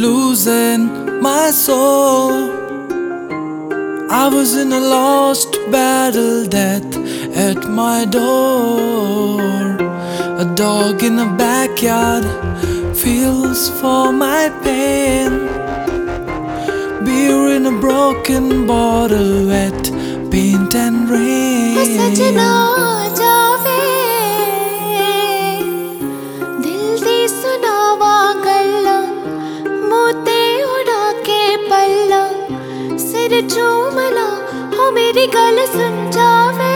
losing my soul. I was in a lost battle, death at my door. A dog in the backyard feels for my pain. Beer in a broken bottle, wet paint and rain. सिर चूमला हो मेरी गल सुन जावे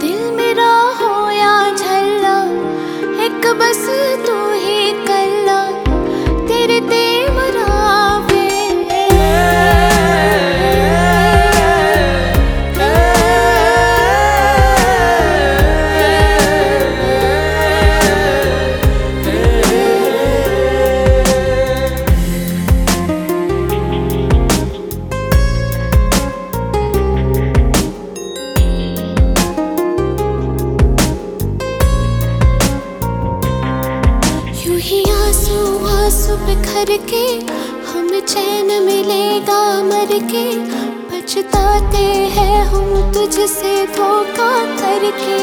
दिल मेरा होया झल्ला एक बस बिखर के हम चैन मिलेगा मर के पछताते हैं हम तुझसे धोखा करके।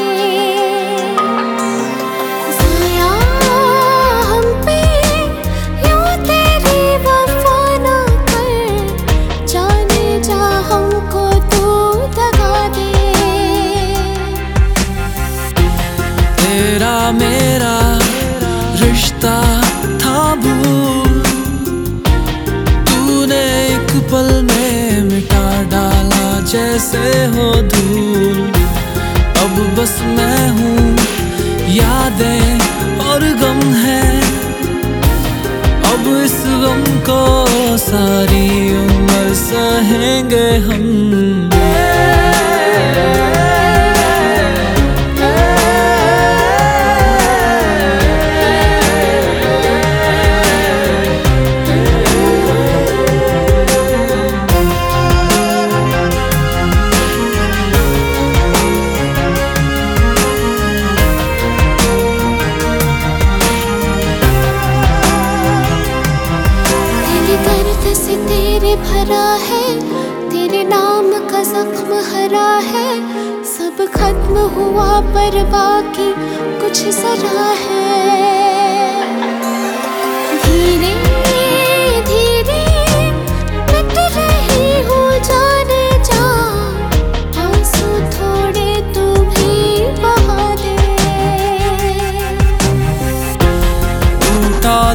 मेरा रिश्ता भूल तूने एक पल में मिटा डाला जैसे हो धूल। अब बस मैं हूँ, यादें और गम है। अब इस गम को सारी उम्र सहेंगे हम। तेरे भरा है, तेरे नाम का जख्म हरा है। सब खत्म हुआ पर बाकी कुछ सरा है। धीरे धीरे हूँ जाने जा। थोड़े तू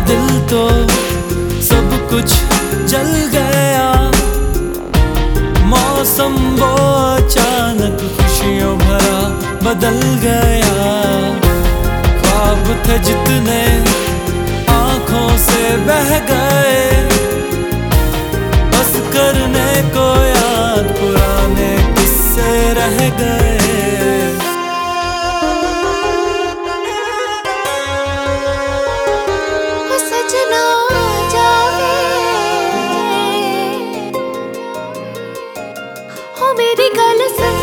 दिल तो सब कुछ जल गया। मौसम वो अचानक खुशियों भरा बदल गया। ख्वाब थे जितने आँखों से बह गए। मेरी गल सुन